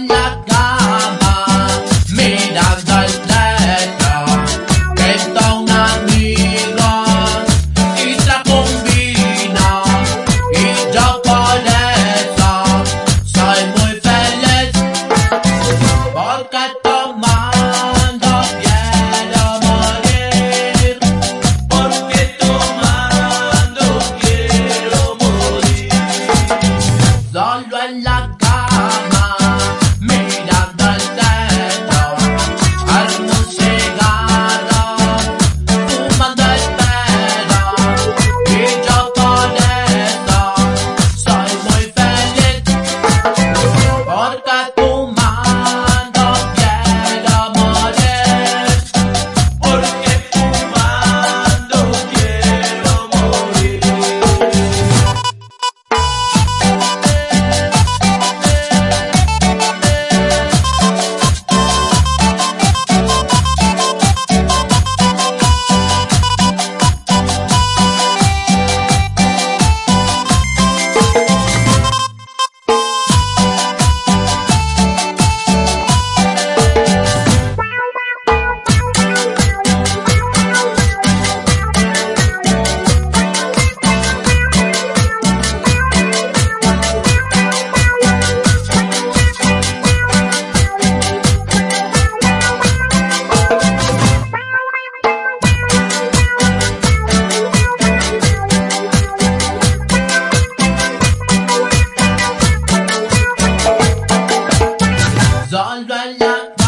en la cama.